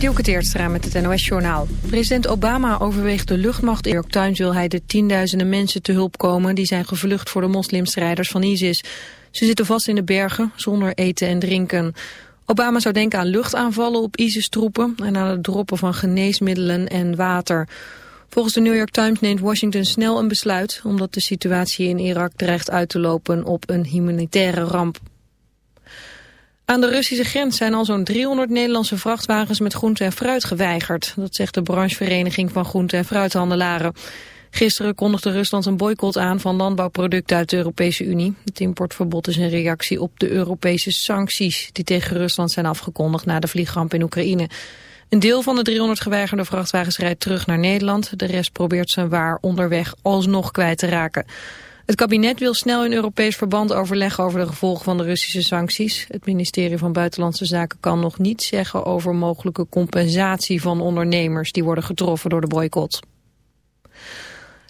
Dielke Teertstra met het NOS-journaal. President Obama overweegt de luchtmacht. In Times wil hij de tienduizenden mensen te hulp komen... die zijn gevlucht voor de moslimstrijders van ISIS. Ze zitten vast in de bergen, zonder eten en drinken. Obama zou denken aan luchtaanvallen op ISIS-troepen... en aan het droppen van geneesmiddelen en water. Volgens de New York Times neemt Washington snel een besluit... omdat de situatie in Irak dreigt uit te lopen op een humanitaire ramp. Aan de Russische grens zijn al zo'n 300 Nederlandse vrachtwagens met groente en fruit geweigerd. Dat zegt de branchevereniging van groente- en fruithandelaren. Gisteren kondigde Rusland een boycott aan van landbouwproducten uit de Europese Unie. Het importverbod is een reactie op de Europese sancties die tegen Rusland zijn afgekondigd na de vliegramp in Oekraïne. Een deel van de 300 geweigerde vrachtwagens rijdt terug naar Nederland. De rest probeert zijn waar onderweg alsnog kwijt te raken. Het kabinet wil snel in Europees verband overleggen over de gevolgen van de Russische sancties. Het ministerie van Buitenlandse Zaken kan nog niets zeggen over mogelijke compensatie van ondernemers die worden getroffen door de boycott.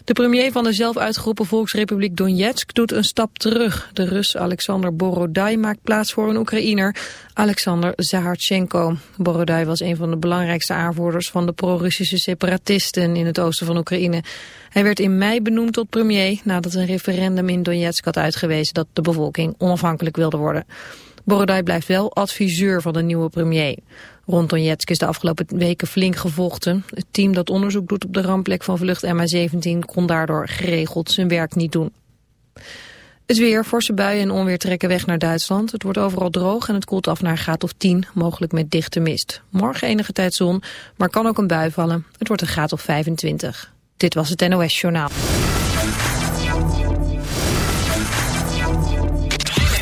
De premier van de zelf uitgeroepen Volksrepubliek Donetsk doet een stap terug. De Rus Alexander Borodai maakt plaats voor een Oekraïner, Alexander Zaharchenko. Borodai was een van de belangrijkste aanvoerders van de pro-Russische separatisten in het oosten van Oekraïne. Hij werd in mei benoemd tot premier nadat een referendum in Donetsk had uitgewezen dat de bevolking onafhankelijk wilde worden. Borodai blijft wel adviseur van de nieuwe premier. Rond Donetsk is de afgelopen weken flink gevochten. Het team dat onderzoek doet op de rampplek van vlucht MH17 kon daardoor geregeld zijn werk niet doen. Het weer, forse buien en onweer trekken weg naar Duitsland. Het wordt overal droog en het koelt af naar graad of 10, mogelijk met dichte mist. Morgen enige tijd zon, maar kan ook een bui vallen. Het wordt een graad of 25. Dit was het NOS Journaal.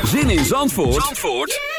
Zin in Zandvoort, Zandvoort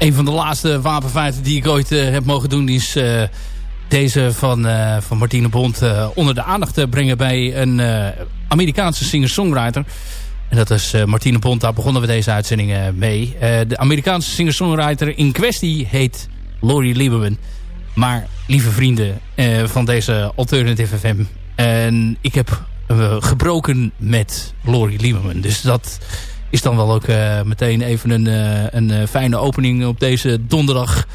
Een van de laatste wapenfeiten die ik ooit heb mogen doen... is deze van, van Martine Bond onder de aandacht te brengen... bij een Amerikaanse singer-songwriter... En dat is Martine Bond, daar begonnen we deze uitzending mee. de Amerikaanse singer-songwriter in kwestie heet Laurie Lieberman. Maar lieve vrienden van deze Alternative FM... En ik heb gebroken met Laurie Lieberman. Dus dat is dan wel ook uh, meteen even een, uh, een uh, fijne opening op deze donderdag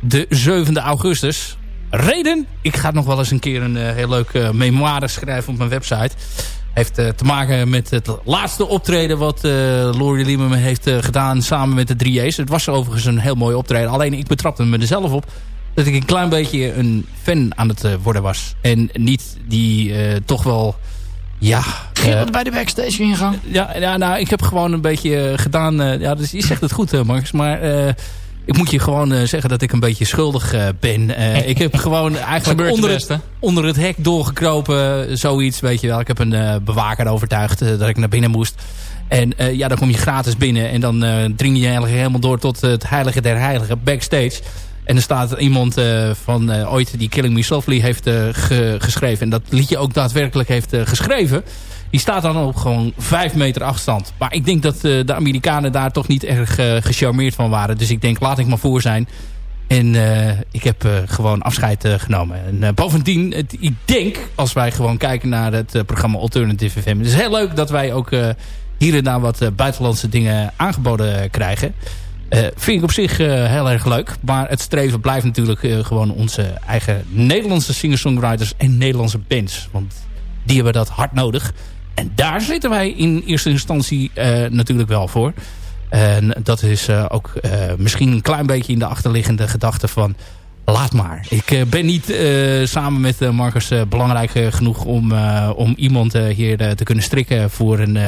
de 7e augustus. Reden, ik ga nog wel eens een keer een heel leuk memoire schrijven op mijn website. Heeft te maken met het laatste optreden wat Laurie Lieberman heeft gedaan samen met de 3A's. Het was overigens een heel mooi optreden. Alleen ik betrapte me er zelf op dat ik een klein beetje een fan aan het worden was. En niet die toch wel ja. Uh, bij de backstage ingang? Ja, ja, nou, ik heb gewoon een beetje uh, gedaan... Uh, ja, dus je zegt het goed, Max. Maar ik moet je gewoon zeggen dat ik een beetje schuldig ben. ik heb gewoon eigenlijk onder het, onder het hek doorgekropen. Zoiets, weet je wel. Ik heb een bewaker overtuigd dat ik naar binnen moest. En ja, dan kom je gratis binnen. En dan dring je eigenlijk helemaal door tot het heilige der heiligen backstage. En er staat iemand uh, van uh, ooit die Killing Me Softly heeft ge geschreven. En dat liedje ook daadwerkelijk heeft geschreven. Die staat dan op gewoon vijf meter afstand. Maar ik denk dat de Amerikanen daar toch niet erg gecharmeerd van waren. Dus ik denk, laat ik maar voor zijn. En ik heb gewoon afscheid genomen. En bovendien, ik denk, als wij gewoon kijken naar het programma Alternative FM. Het is heel leuk dat wij ook hier en daar wat buitenlandse dingen aangeboden krijgen. Uh, vind ik op zich uh, heel erg leuk. Maar het streven blijft natuurlijk uh, gewoon onze eigen Nederlandse singer-songwriters en Nederlandse bands. Want die hebben dat hard nodig. En daar zitten wij in eerste instantie natuurlijk wel voor. En dat is ook misschien een klein beetje in de achterliggende gedachte van... Laat maar. Ik ben niet samen met Marcus belangrijk genoeg om, om iemand hier te kunnen strikken voor een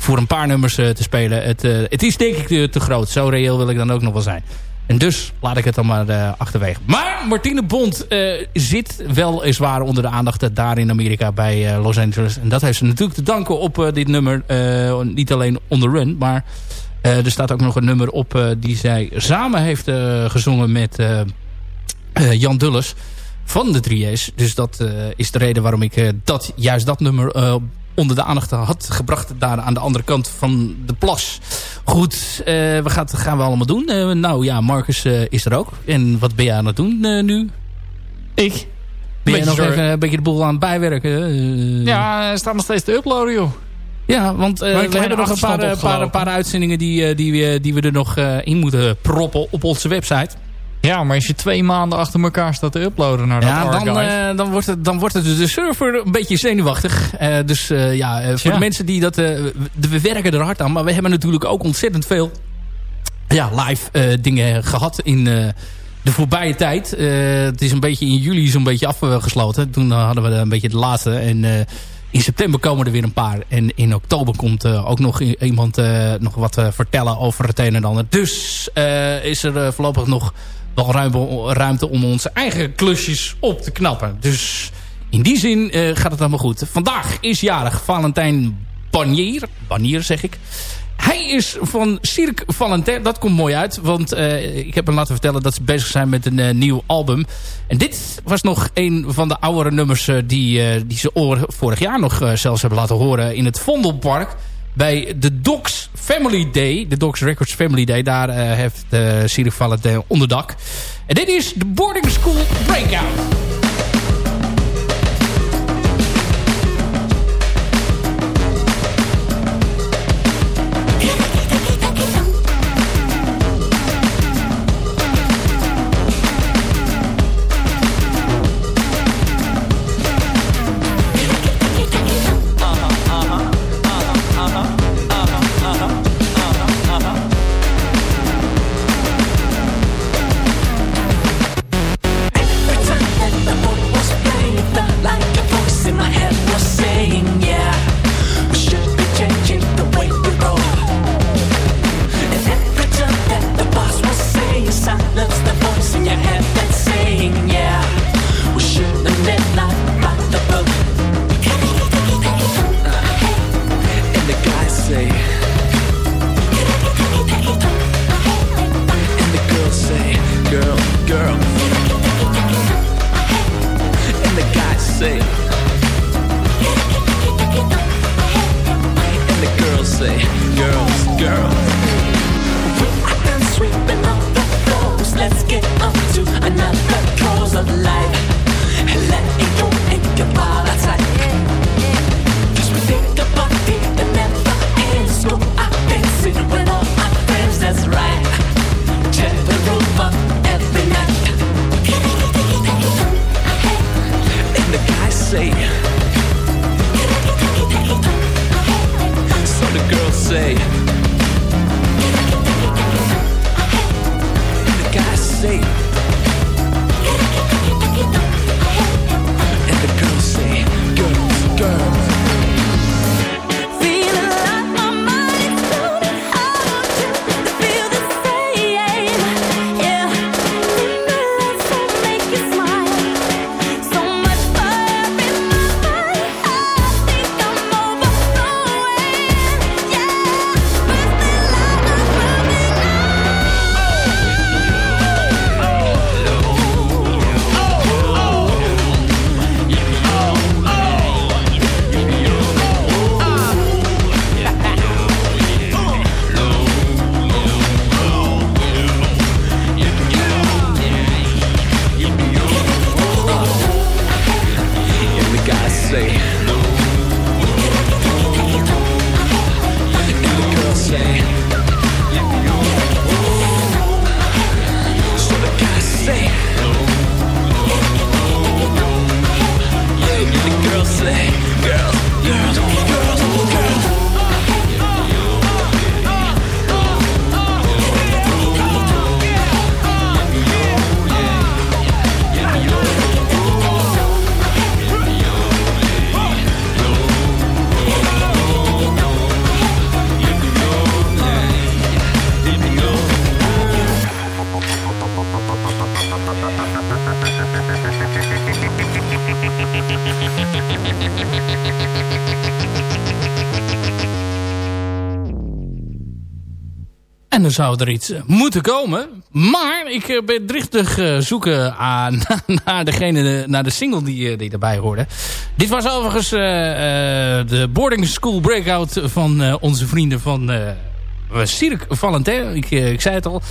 voor een paar nummers eh, te spelen. Het, eh, het is denk ik te, te, groot. Zo reëel wil ik dan ook nog wel zijn. En dus laat ik het dan maar uh, achterwege. Maar Martine Bond zit wel eens waar onder de aandacht daar in Amerika bij Los Angeles. En dat heeft ze natuurlijk te danken op dit nummer. niet alleen On The Run, maar er staat ook nog een nummer op die zij samen heeft gezongen met Jan Dulles van de 3A's. Dus dat is de reden waarom ik dat, juist dat nummer onder de aandacht had gebracht daar aan de andere kant van de plas. Goed, uh, we gaan, gaan we allemaal doen. Uh, nou ja, Marcus uh, is er ook. En wat ben jij aan het doen nu? Ik? Ben je nog even een beetje de boel aan het bijwerken? ja, hij staat nog steeds te uploaden, joh. Ja, want we hebben nog een paar, paar, paar, uitzendingen die, die, we, die we er nog in moeten proppen op onze website. Ja, maar als je twee maanden achter elkaar staat te uploaden naar dat ja, dan, uh, dan, wordt het, dan wordt het de server een beetje zenuwachtig. Uh, dus uh, ja, voor de mensen die dat... we werken er hard aan, maar we hebben natuurlijk ook ontzettend veel ja, live dingen gehad in de voorbije tijd. het is een beetje in juli zo'n beetje afgesloten. Toen hadden we een beetje de laatste. En in september komen er weer een paar. En in oktober komt ook nog iemand nog wat vertellen over het een en ander. Dus is er voorlopig nog wel ruimte om onze eigen klusjes op te knappen. Dus in die zin uh, gaat het allemaal goed. Vandaag is jarig Valentijn Banier. Banier zeg ik. Hij is van Cirque Valentin. Dat komt mooi uit. Want uh, ik heb hem laten vertellen dat ze bezig zijn met een uh, nieuw album. En dit was nog een van de oudere nummers die, die ze vorig jaar nog zelfs hebben laten horen in het Vondelpark bij de Docs Family Day. De Docs Records Family Day. Daar uh, heeft uh, Siri Valentijn onderdak. En dit is de Boarding School Breakout. En dan zou er iets eh, moeten komen. Maar ik eh, ben driftig eh, zoeken aan, naar, degene, naar de single die, die erbij hoorde. Dit was overigens de boarding school breakout van onze vrienden van Cirque Valentin. Ik, ik zei het al.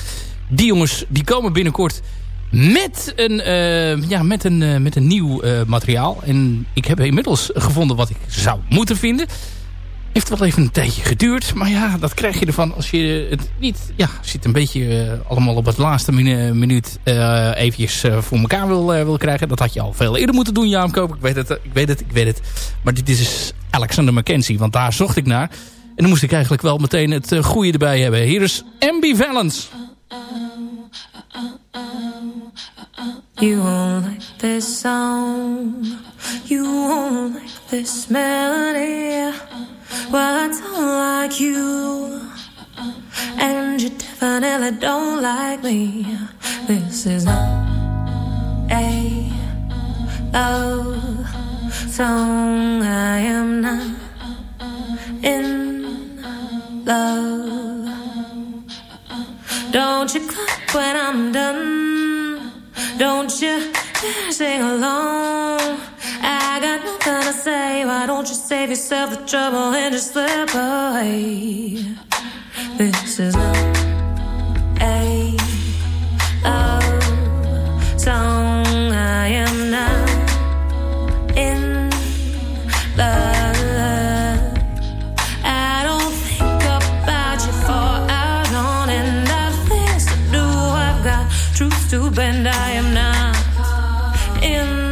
Die jongens die komen binnenkort met een, eh, ja, met een, eh, met een nieuw eh, materiaal. En ik heb inmiddels gevonden wat ik zou moeten vinden. Heeft wel even een tijdje geduurd. Maar ja, dat krijg je ervan als je het niet... Ja, zit een beetje allemaal op het laatste minu minuut eventjes voor elkaar wil, wil krijgen. Dat had je al veel eerder moeten doen, Jaap Koop. Ik weet het, ik weet het, ik weet het. Maar dit is Alexander McKenzie, want daar zocht ik naar. En dan moest ik eigenlijk wel meteen het goede erbij hebben. Hier is Ambivalence. You won't like this song. You won't like this melody. I don't like you. And you definitely don't like me. This is not a love song. I am not in love. Don't you clap when I'm done. Don't you sing along. I got nothing to say. Why don't you save yourself the trouble and just slip away? This is a love song. I am not in to bend. I am not in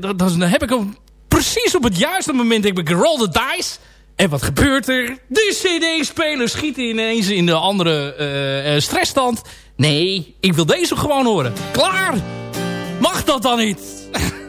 dat, dan heb ik hem precies op het juiste moment. Ik ben roll the dice. En wat gebeurt er? De cd-speler schiet ineens in de andere eh, eh, stressstand. Nee, ik wil deze gewoon horen. Klaar! Mag dat dan niet?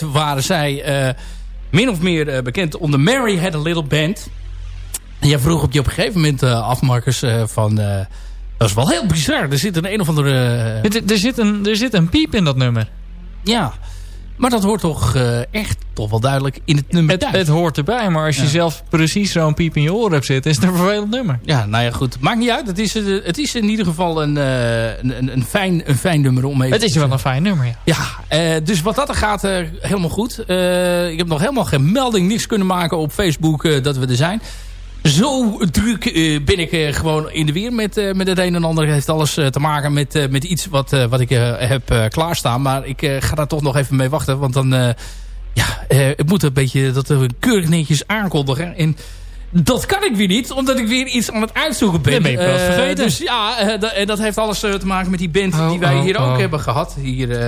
Waren zij eh, min of meer eh, bekend onder Mary Had a Little Band. En jij vroeg op je op een gegeven moment af, Marcus, uh, van... Dat is wel heel bizar. Er zit een een of andere... Er, er, zit een, er zit een piep in dat nummer. Ja, maar dat hoort toch echt toch wel duidelijk in het nummer het, thuis. Het hoort erbij, maar als je ja. zelf precies zo'n piep in je oren hebt zitten... is het een vervelend nummer. Ja, nou ja, goed. Maakt niet uit. Het is, het is in ieder geval een, een, een, fijn, een fijn nummer om even Het is wel een fijn nummer, ja. Ja, dus wat dat er gaat, helemaal goed. ik heb nog helemaal geen melding, niks kunnen maken op Facebook dat we er zijn zo druk uh, ben ik uh, gewoon in de weer met, uh, met het een en ander. Het heeft alles te maken met, met iets wat, wat ik heb klaarstaan. Maar ik ga daar toch nog even mee wachten. Want dan ja, het moet een beetje dat we keurig netjes aankondigen. En dat kan ik weer niet, omdat ik weer iets aan het uitzoeken ben. Dat ben je wel vergeten. dus ja, en dat heeft alles te maken met die band oh, die wij oh, hier oh. ook hebben gehad. Hier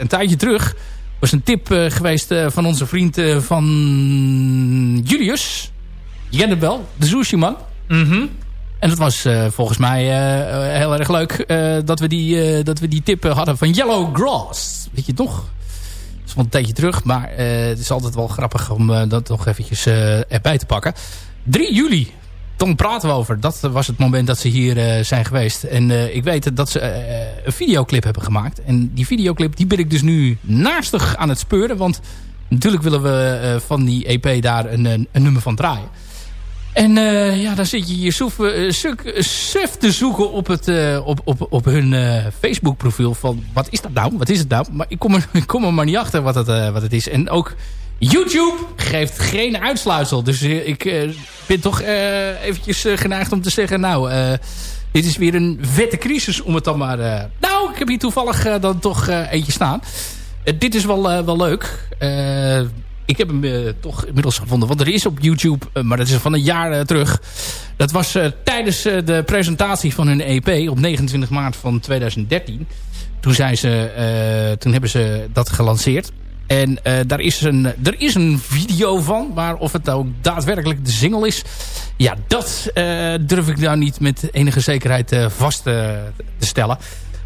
een tijdje terug. was een tip geweest van onze vriend van Julius. Je kent hem wel, de Sushi Man. Mm -hmm. En dat was uh, volgens mij uh, heel erg leuk uh, dat, we die, dat we die tip hadden van Yellow Grass. Weet je toch? Dat is wel een tijdje terug, maar het is altijd wel grappig om dat nog eventjes erbij te pakken. 3 juli, dan praten we over. Dat was het moment dat ze hier zijn geweest. En ik weet dat ze een videoclip hebben gemaakt. En die videoclip die ben ik dus nu naastig aan het speuren. Want natuurlijk willen we van die EP daar een, een nummer van draaien. En uh, ja, dan zit je je soef, uh, suf te zoeken op, het, uh, op, op, op hun Facebook profiel van wat is dat nou? Wat is het nou? Maar ik kom er, ik kom er maar niet achter wat het, wat het is. En ook YouTube geeft geen uitsluitsel. Dus ik ben toch eventjes geneigd om te zeggen, nou, dit is weer een vette crisis om het dan maar... nou, ik heb hier toevallig dan toch eentje staan. dit is wel, wel leuk. Ik heb hem toch inmiddels gevonden. Want er is op YouTube, maar dat is van een jaar terug. Dat was tijdens de presentatie van hun EP op 29 maart van 2013. Toen, zijn ze, toen hebben ze dat gelanceerd. En daar is een, er is een video van. Maar of het ook daadwerkelijk de single is... Ja, dat durf ik nou niet met enige zekerheid vast te stellen.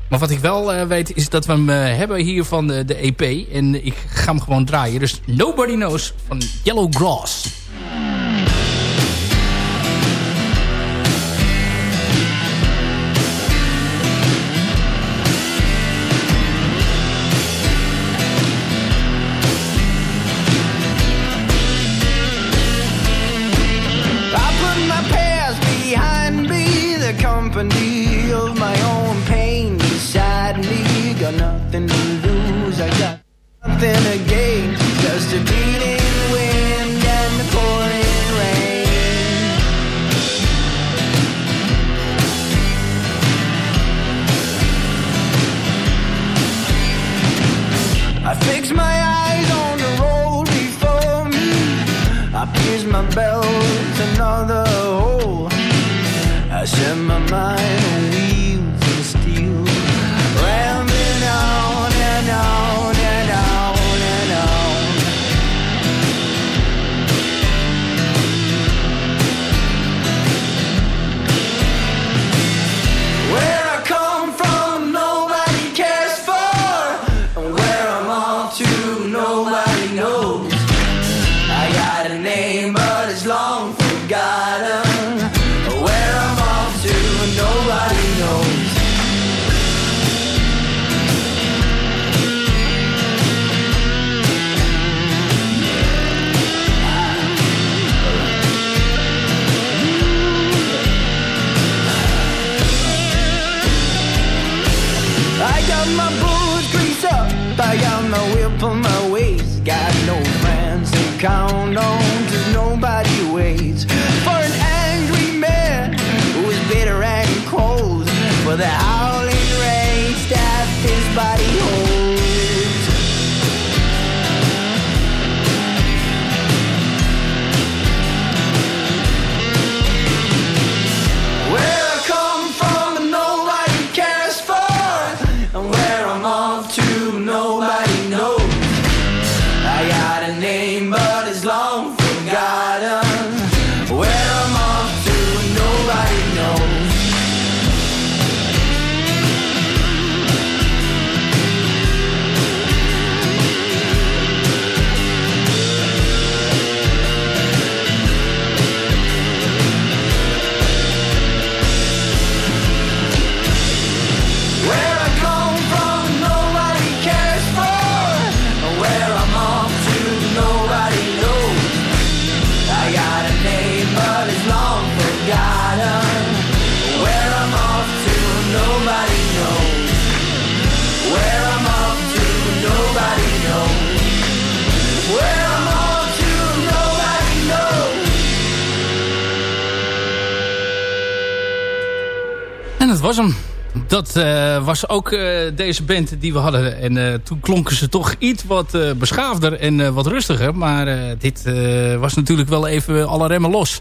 Maar wat ik wel weet is dat we hem hebben hier van de, de EP. En ik ga hem gewoon draaien. Dus Nobody Knows van Yellow Grass. Mind was hem. Dat eh, was ook eh, deze band die we hadden. En eh, toen klonken ze toch iets wat beschaafder en wat rustiger. Maar dit was natuurlijk wel even alle remmen los.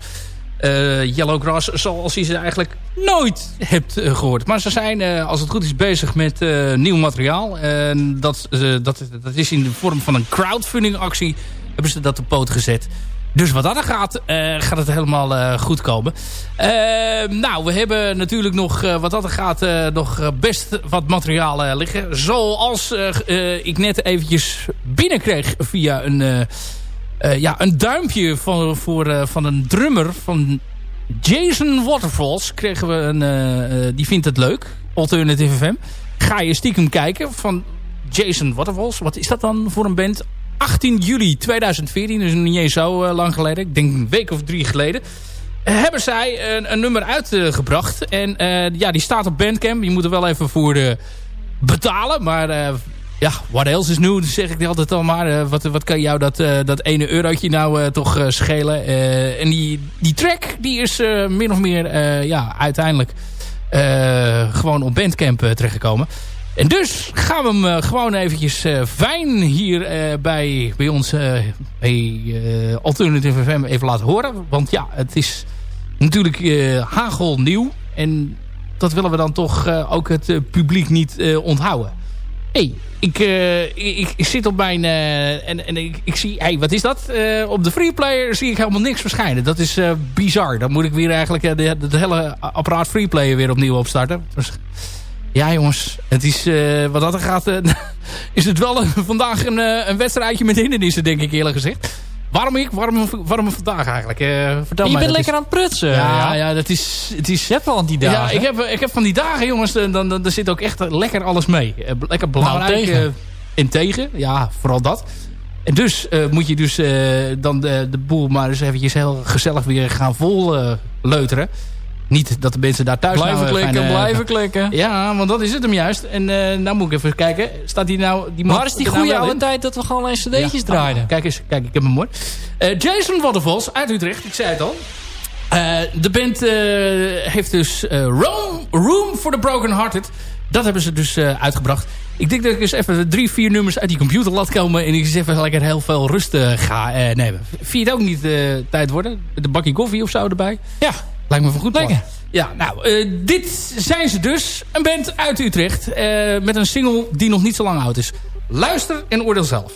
Yellowgrass zoals je ze eigenlijk nooit hebt gehoord. Maar ze zijn, als het goed is, bezig met nieuw materiaal. En dat, dat, dat is in de vorm van een crowdfunding actie. Hebben ze dat op poot gezet. Dus wat dat gaat, eh, gaat het helemaal eh, goed komen. Eh, nou, we hebben natuurlijk nog, wat dat gaat, nog best wat materiaal liggen. Zoals ik net eventjes binnenkreeg via een, ja, een duimpje van, voor, van een drummer van Jason Waterfalls. Kregen we een, die vindt het leuk, Alternative FM. Ga je stiekem kijken van Jason Waterfalls. Wat is dat dan voor een band? 18 juli 2014, dus niet eens zo uh, lang geleden. Ik denk een week of drie geleden. Uh, hebben zij een, een nummer uitgebracht. en uh, ja, die staat op Bandcamp. Je moet er wel even voor betalen. Maar ja, what else is new, zeg ik altijd al maar. wat, wat kan jou dat, dat ene eurotje nou toch schelen? en die, die track, die is min of meer ja, uiteindelijk gewoon op Bandcamp terechtgekomen. En dus gaan we hem gewoon eventjes fijn hier bij, bij ons bij Alternative FM even laten horen. Want ja, het is natuurlijk hagelnieuw. En dat willen we dan toch ook het publiek niet onthouden. hey, ik, ik, ik, zit op mijn... en en ik, ik zie... hey, wat is dat? op de freeplayer zie ik helemaal niks verschijnen. Dat is bizar. Dan moet ik weer eigenlijk het hele apparaat freeplayer weer opnieuw opstarten. Ja jongens, het is, uh, wat dat er gaat, uh, is het wel vandaag een, uh, een wedstrijdje met hindernissen, denk ik eerlijk gezegd. Waarom ik? Waarom, waarom vandaag eigenlijk? vertel je mij, bent lekker is... aan het prutsen. Ja, ja, ja. dat is... Het is je hebt wel aan die dagen. Ja, ik heb, ik heb van die dagen, jongens, dan, dan, dan zit ook echt lekker alles mee. lekker belangrijk. Nou, tegen. en tegen, ja, vooral dat. En dus moet je dus dan de, de boel maar eens eventjes heel gezellig weer gaan vol leuteren. Niet dat de mensen daar thuis Blijven nou, klikken, fijn, blijven klikken. Ja, want dat is het hem juist. En uh, nou moet ik even kijken. Staat die nou... Die maar is die goede nou oude tijd dat we gewoon alleen cd'tjes ja, draaiden? Ah, kijk eens, kijk, ik heb hem mooi. Uh, Jason Waterfalls uit Utrecht, ik zei het al. De band heeft dus Room, Room for the Broken Hearted. Dat hebben ze dus uitgebracht. Ik denk dat ik eens even drie, vier nummers uit die computer laat komen... en ik eens even lekker heel veel rust ga nemen. Vind je het ook niet tijd worden? De bakje koffie of zo erbij? Ja, Lijkt me van goed lekker. Ja, nou, uh, dit zijn ze dus. Een band uit Utrecht. Uh, met een single die nog niet zo lang oud is. Luister en oordeel zelf.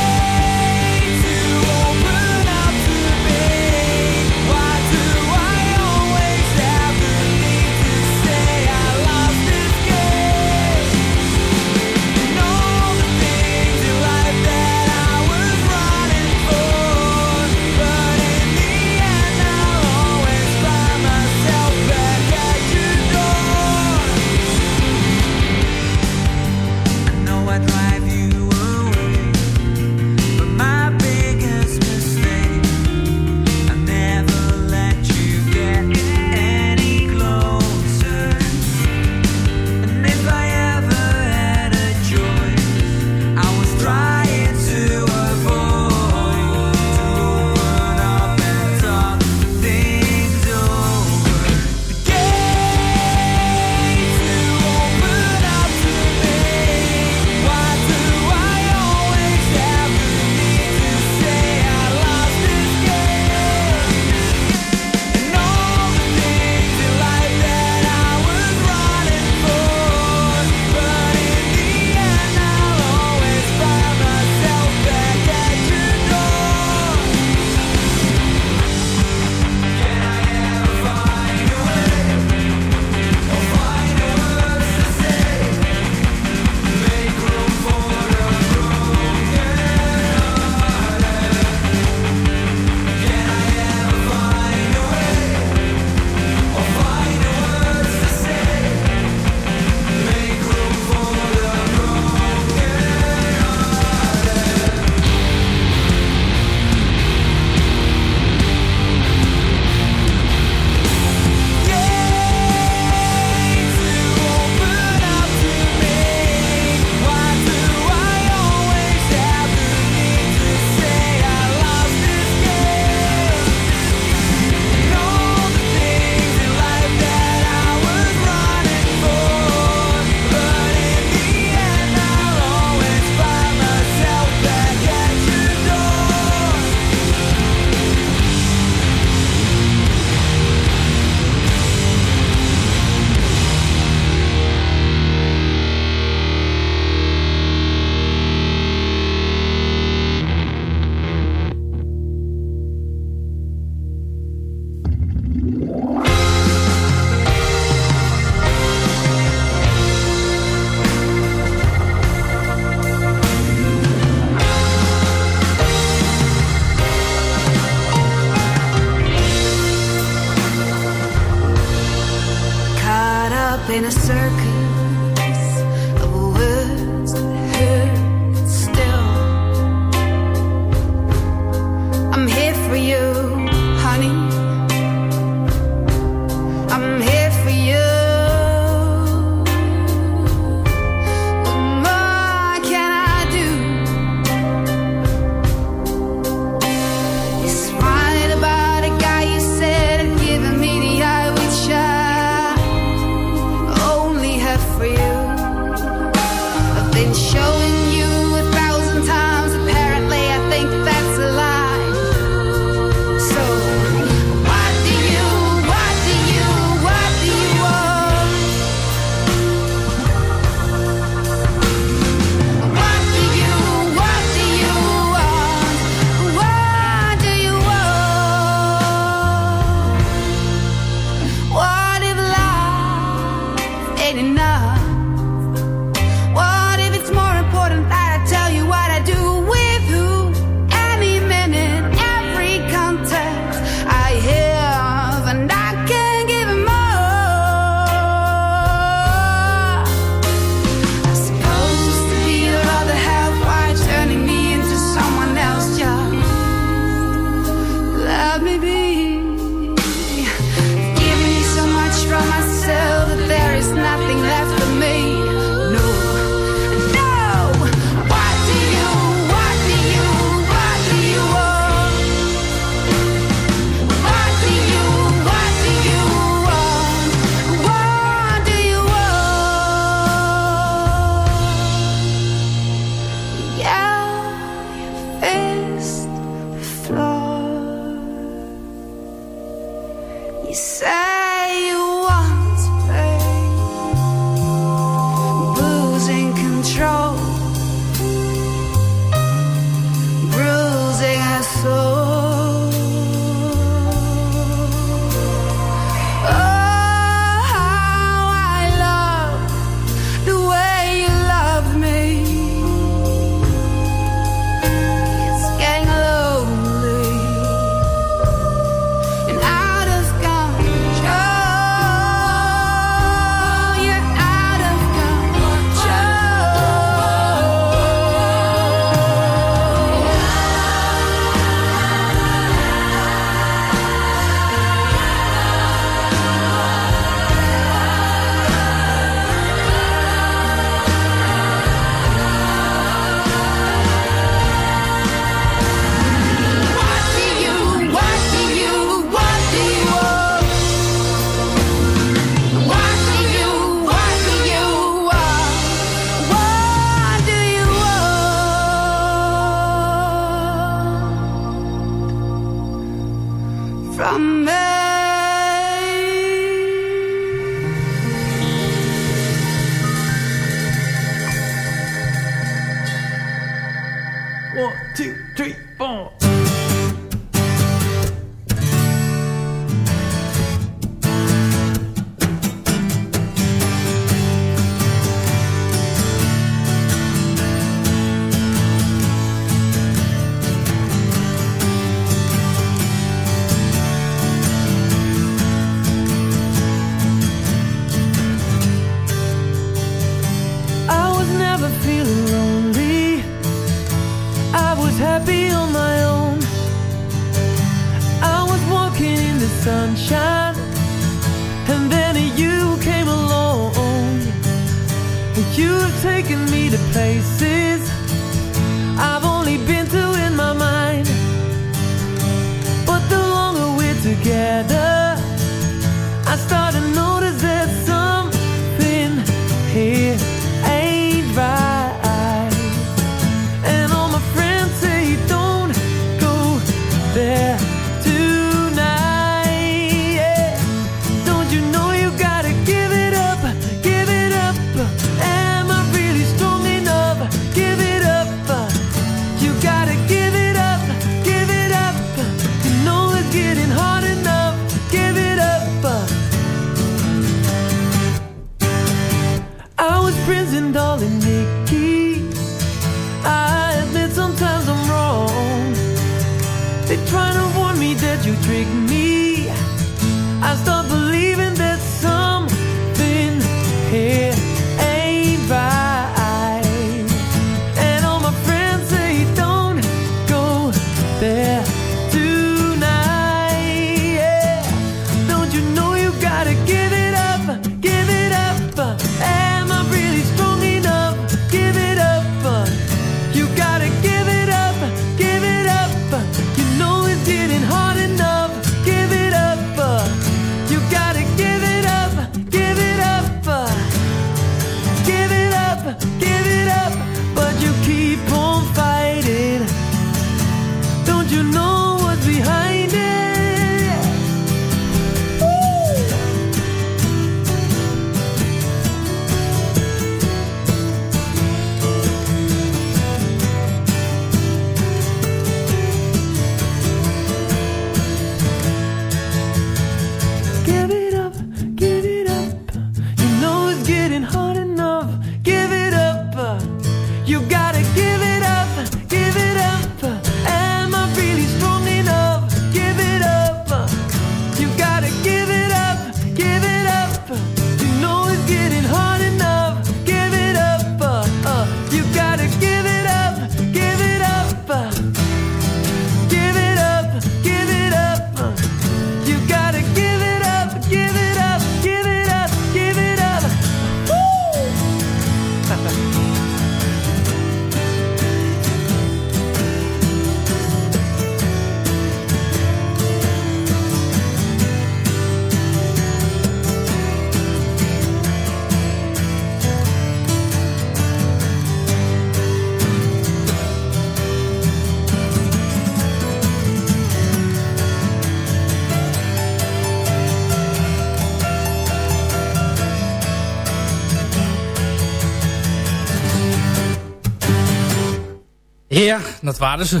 Ja, dat waren ze.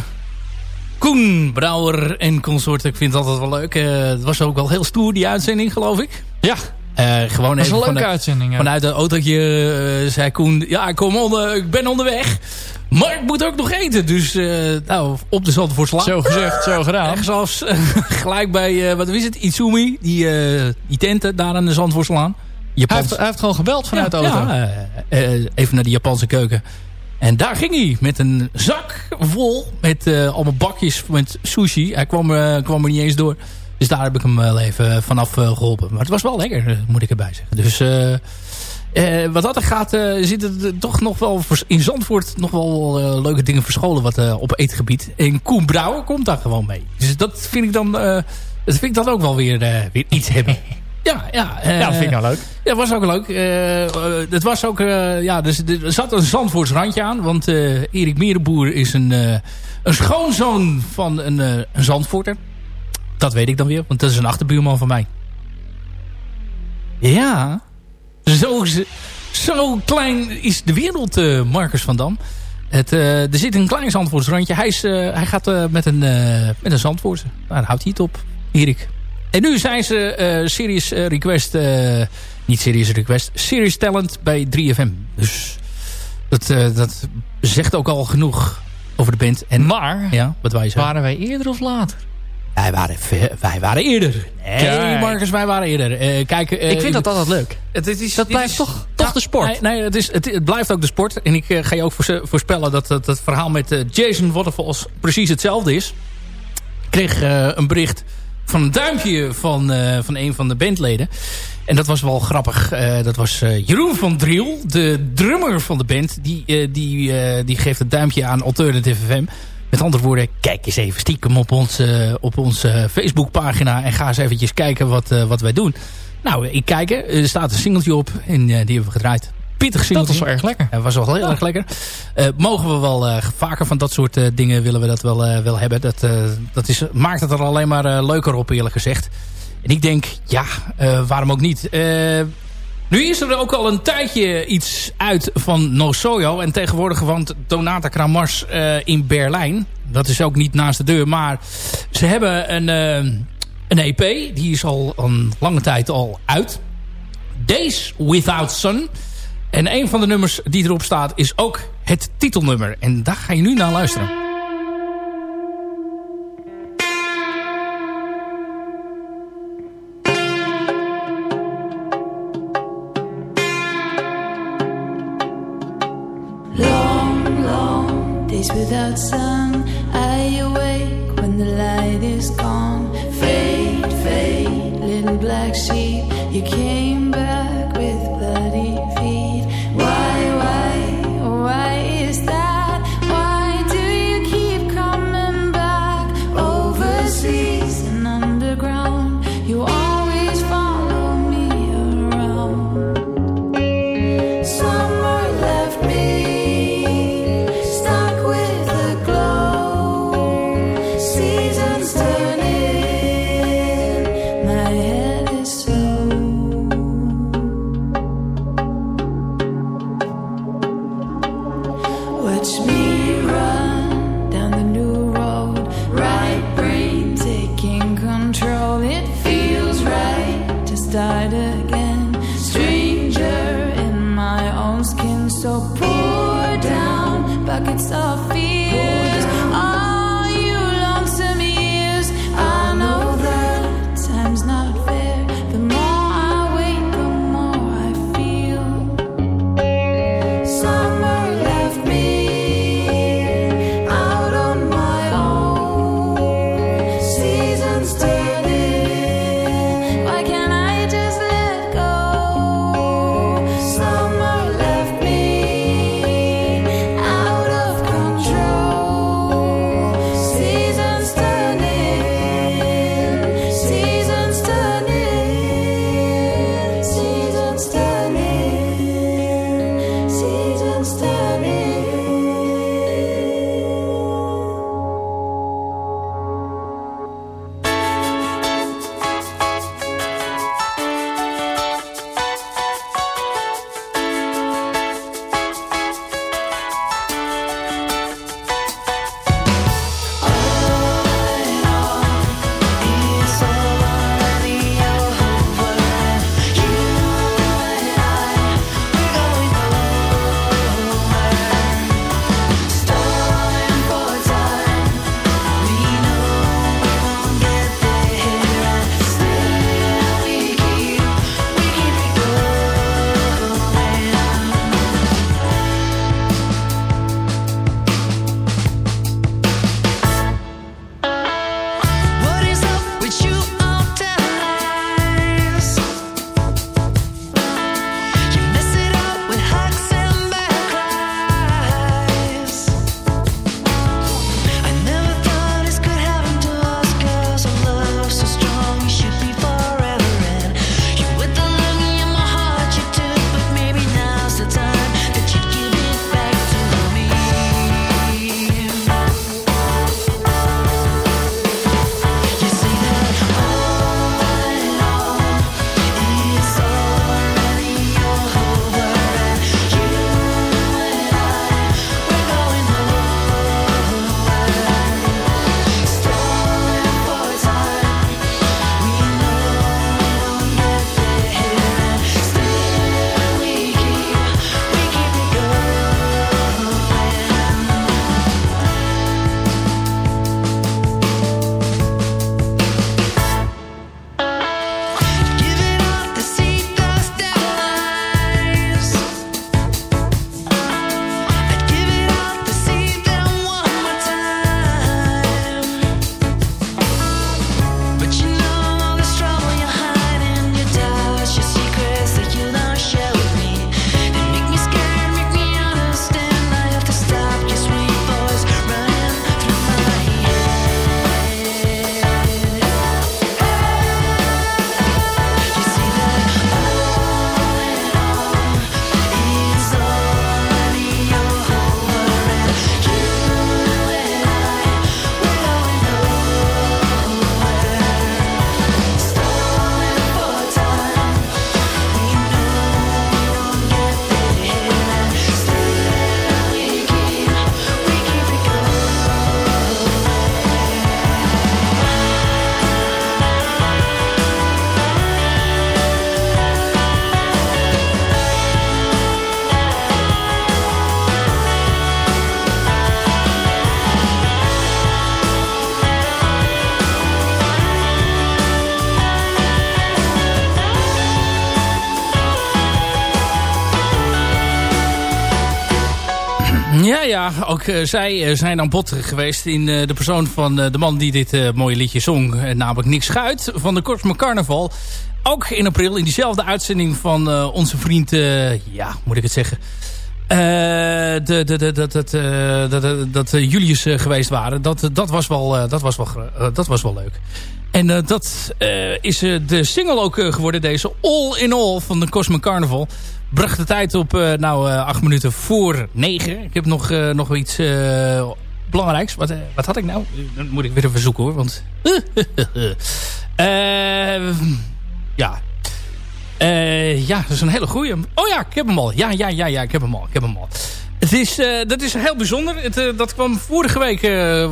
Koen, Brouwer en consorten. Ik vind het altijd wel leuk. Uh, het was ook wel heel stoer, die uitzending, geloof ik. Ja. Uh, gewoon dat is een leuke de, uitzending. Ja. Vanuit het autootje uh, zei Koen... Ja, ik, kom onder, ik ben onderweg. Maar ik moet ook nog eten. Dus nou, op de Zandvoortslaan. Zo gezegd, zo gedaan. Zelfs gelijk bij, wat is het, Itsumi. Die, die tenten daar aan de Zandvoortslaan. Hij heeft, hij heeft gewoon gebeld vanuit ja, de auto. Ja, even naar de Japanse keuken. En daar ging hij met een zak vol met uh, allemaal bakjes met sushi. Hij kwam, uh, kwam er niet eens door. Dus daar heb ik hem wel even vanaf uh, geholpen. Maar het was wel lekker, moet ik erbij zeggen. Dus wat dat er gaat, zitten er toch nog wel in Zandvoort nog wel leuke dingen verscholen wat, op eetgebied. En Koen Brouwer komt daar gewoon mee. Dus dat vind ik dan, dat vind ik dan ook wel weer, weer iets hebben. Ja, ja, uh, ja, dat vind ik nou leuk. Ja, was ook leuk. Uh, het was ook, uh, ja, dus er zat een Zandvoorts randje aan. Want Erik Mierenboer is een, een schoonzoon van een, een Zandvoorter. Dat weet ik dan weer, want dat is een achterbuurman van mij. Ja, zo, zo klein is de wereld, Marcus van Dam. Het, er zit een klein Zandvoorts randje. Hij, is, hij gaat met een, met een Zandvoortse. Nou, dan houdt hij het op, Erik. En nu zijn ze uh, Serious Request... Uh, niet Serious Request, Serious Talent bij 3FM. Dus dat, uh, dat zegt ook al genoeg over de band. En, maar, ja, wat wij waren wij eerder of later? Wij waren, wij waren eerder. Nee, kijk. Marcus, wij waren eerder. kijk, ik vind dat altijd leuk. Het, het is, dat blijft is, toch, toch de sport. Nee, nee het, is, het, het, blijft ook de sport. En ik ga je ook voorspellen dat het, het verhaal met Jason Waterfalls precies hetzelfde is. Ik kreeg een bericht van een duimpje van, uh, van een van de bandleden. En dat was wel grappig. Uh, dat was uh, Jeroen van Driel, de drummer van de band. Die, die, die geeft een duimpje aan Alternative FM. Met andere woorden, kijk eens even stiekem op, ons, op onze Facebookpagina... en ga eens eventjes kijken wat, wat wij doen. Nou, ik kijk, er staat een singeltje op en die hebben we gedraaid pittig Dat was wel erg lekker. Dat was wel heel erg lekker. Uh, mogen we wel uh, vaker van dat soort uh, dingen willen we dat wel, wel hebben. Dat, dat is, maakt het er alleen maar leuker op eerlijk gezegd. En ik denk, ja, waarom ook niet. nu is er ook al een tijdje iets uit van No Soyo. En tegenwoordig want Donata Kramars in Berlijn. Dat is ook niet naast de deur. Maar ze hebben een, een EP. Die is al een lange tijd al uit. Days Without Sun. En een van de nummers die erop staat is ook het titelnummer. En daar ga je nu naar luisteren. Long, long days without sun. Ook zij zijn aan bod geweest in de persoon van de man die dit mooie liedje zong. namelijk Nick Schuit van de Kortsme Carnaval. Ook in april, in diezelfde uitzending van onze vriend, ja, moet ik het zeggen... dat, Julius geweest waren. Dat, dat, was wel, dat, was wel, dat was wel leuk. En dat is de single ook geworden. Deze All in All van de Cosmic Carnival. Bracht de tijd op nou acht minuten voor negen. Ik heb nog, nog iets belangrijks. Wat, wat had ik nou? Dan moet ik weer even zoeken hoor. Want... ja, uh, ja, dat is een hele goeie. Oh ja, ik heb hem al. Ja, ja, ja, ja, ik heb hem al. Ik heb hem al. Het is, uh, dat is heel bijzonder. Het, uh, dat kwam vorige week,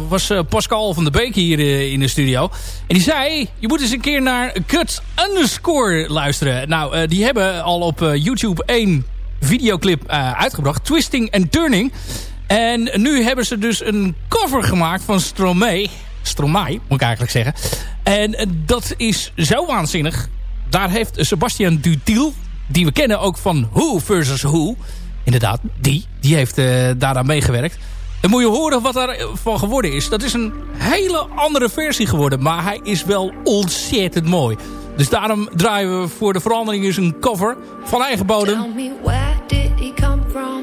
was Pascal van de Beek hier in de studio. En die zei, je moet eens een keer naar Cut Underscore luisteren. Nou, die hebben al op YouTube één videoclip uitgebracht. Twisting and Turning. En nu hebben ze dus een cover gemaakt van Stromae. Stromae, moet ik eigenlijk zeggen. En dat is zo waanzinnig daar heeft Sebastian Dutiel, die we kennen ook van Who versus Who. Inderdaad, die. Die heeft uh, daaraan meegewerkt. Dan moet je horen wat daarvan geworden is. Dat is een hele andere versie geworden. Maar hij is wel ontzettend mooi. Dus daarom draaien we voor de verandering eens een cover van eigen bodem. Tell me where did he come from?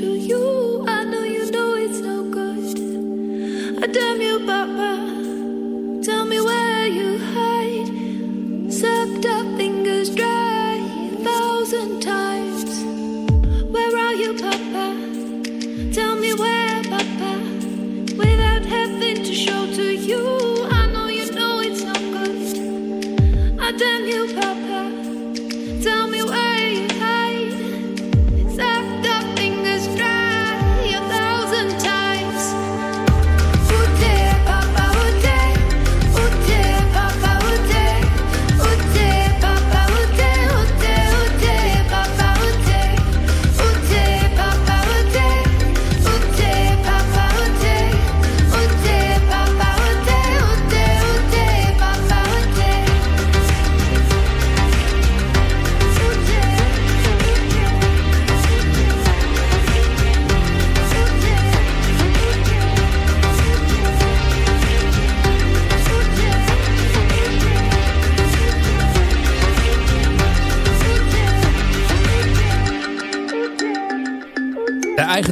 To you.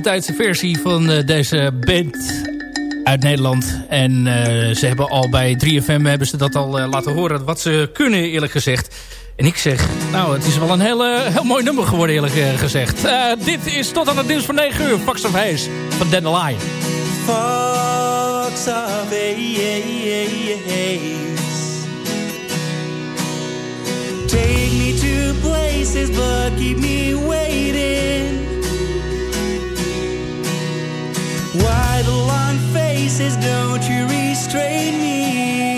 Eigentijdse versie van deze band uit Nederland. En ze hebben al bij 3FM hebben ze dat al laten horen wat ze kunnen eerlijk gezegd. En ik zeg, nou het is wel een heel, heel mooi nummer geworden eerlijk gezegd. dit is tot aan het nieuws van 9 uur. Fox of Hayes van Dandelion. Fox Take me to places, but keep me waiting. Why the long faces? Don't you restrain me?